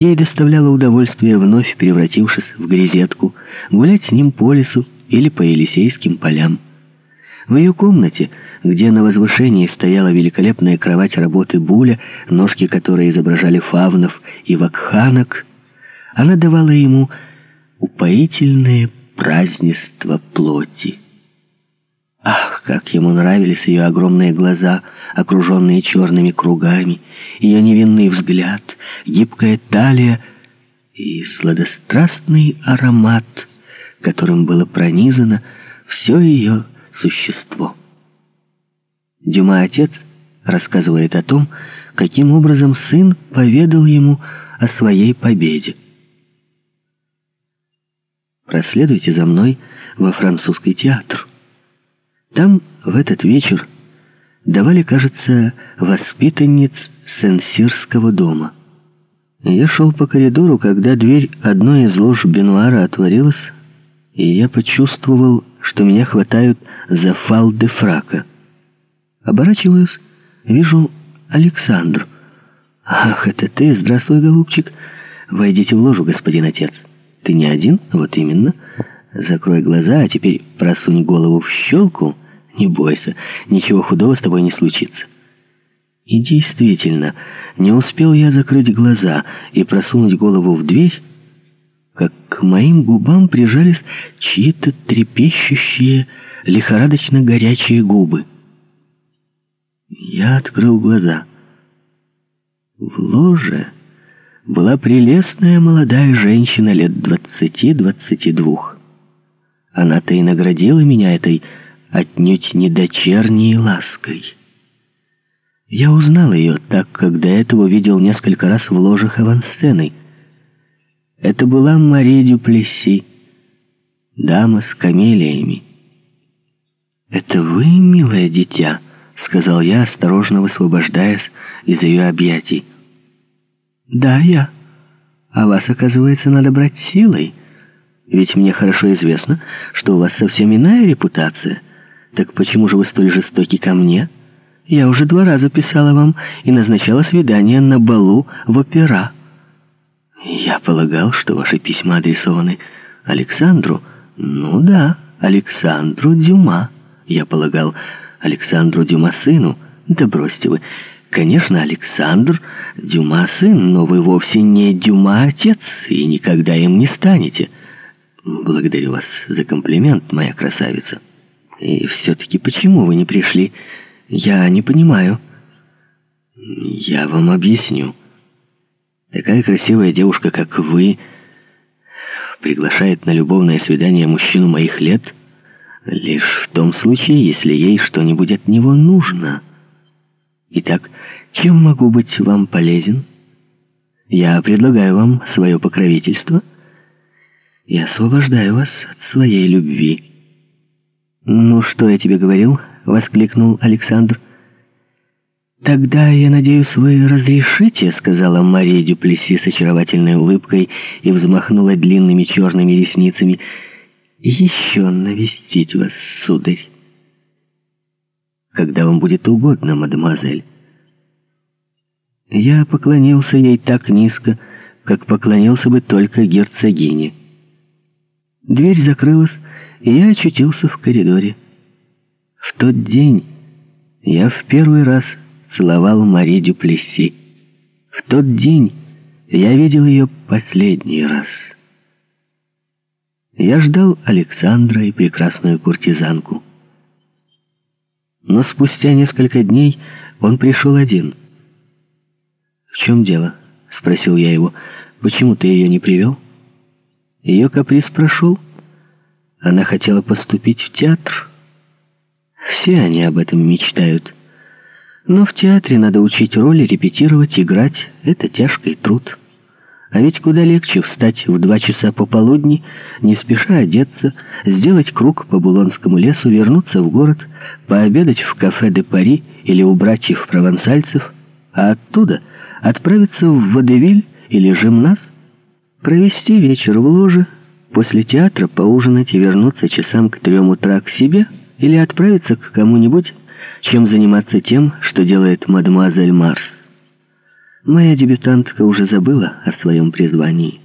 Ей доставляло удовольствие, вновь превратившись в грезетку, гулять с ним по лесу или по Елисейским полям. В ее комнате, где на возвышении стояла великолепная кровать работы Буля, ножки которой изображали фавнов и вакханок, она давала ему упоительное празднество плоти. Ах, как ему нравились ее огромные глаза, окруженные черными кругами, ее невинный взгляд, гибкая талия и сладострастный аромат, которым было пронизано все ее существо. Дюма отец рассказывает о том, каким образом сын поведал ему о своей победе. Проследуйте за мной во французский театр. Там в этот вечер давали, кажется, воспитанниц Сенсирского дома. Я шел по коридору, когда дверь одной из лож Бенуара отворилась, и я почувствовал, что меня хватают за фалды фрака. Оборачиваюсь, вижу Александр. «Ах, это ты! Здравствуй, голубчик! Войдите в ложу, господин отец. Ты не один? Вот именно. Закрой глаза, а теперь просунь голову в щелку. Не бойся, ничего худого с тобой не случится». И действительно, не успел я закрыть глаза и просунуть голову в дверь, как к моим губам прижались чьи-то трепещущие, лихорадочно горячие губы. Я открыл глаза. В ложе была прелестная молодая женщина лет двадцати-двадцати двух. Она-то и наградила меня этой отнюдь не дочерней лаской. Я узнал ее, так как до этого видел несколько раз в ложах авансцены. Это была Мари Дюплесси, дама с камелиями. «Это вы, милое дитя?» — сказал я, осторожно высвобождаясь из ее объятий. «Да, я. А вас, оказывается, надо брать силой. Ведь мне хорошо известно, что у вас совсем иная репутация. Так почему же вы столь жестоки ко мне?» Я уже два раза писала вам и назначала свидание на балу в опера. Я полагал, что ваши письма адресованы Александру. Ну да, Александру Дюма. Я полагал, Александру Дюма сыну. Да бросьте вы. Конечно, Александр Дюма сын, но вы вовсе не Дюма отец и никогда им не станете. Благодарю вас за комплимент, моя красавица. И все-таки почему вы не пришли «Я не понимаю». «Я вам объясню. Такая красивая девушка, как вы, приглашает на любовное свидание мужчину моих лет лишь в том случае, если ей что-нибудь от него нужно. Итак, чем могу быть вам полезен? Я предлагаю вам свое покровительство и освобождаю вас от своей любви». «Ну, что я тебе говорил?» — воскликнул Александр. «Тогда, я надеюсь, вы разрешите», — сказала Мария Дюплеси с очаровательной улыбкой и взмахнула длинными черными ресницами, — «еще навестить вас, сударь». «Когда вам будет угодно, мадемуазель». Я поклонился ей так низко, как поклонился бы только герцогине. Дверь закрылась, и я очутился в коридоре. В тот день я в первый раз целовал Мари Дюплесси. В тот день я видел ее последний раз. Я ждал Александра и прекрасную куртизанку. Но спустя несколько дней он пришел один. «В чем дело?» — спросил я его. «Почему ты ее не привел?» Ее каприз прошел. Она хотела поступить в театр. Все они об этом мечтают. Но в театре надо учить роли, репетировать, играть. Это тяжкий труд. А ведь куда легче встать в два часа пополудни, не спеша одеться, сделать круг по Булонскому лесу, вернуться в город, пообедать в кафе де Пари или у братьев провансальцев, а оттуда отправиться в Водевиль или Жимназ, провести вечер в ложе, после театра поужинать и вернуться часам к трем утра к себе — или отправиться к кому-нибудь, чем заниматься тем, что делает мадемуазель Марс. Моя дебютантка уже забыла о своем призвании.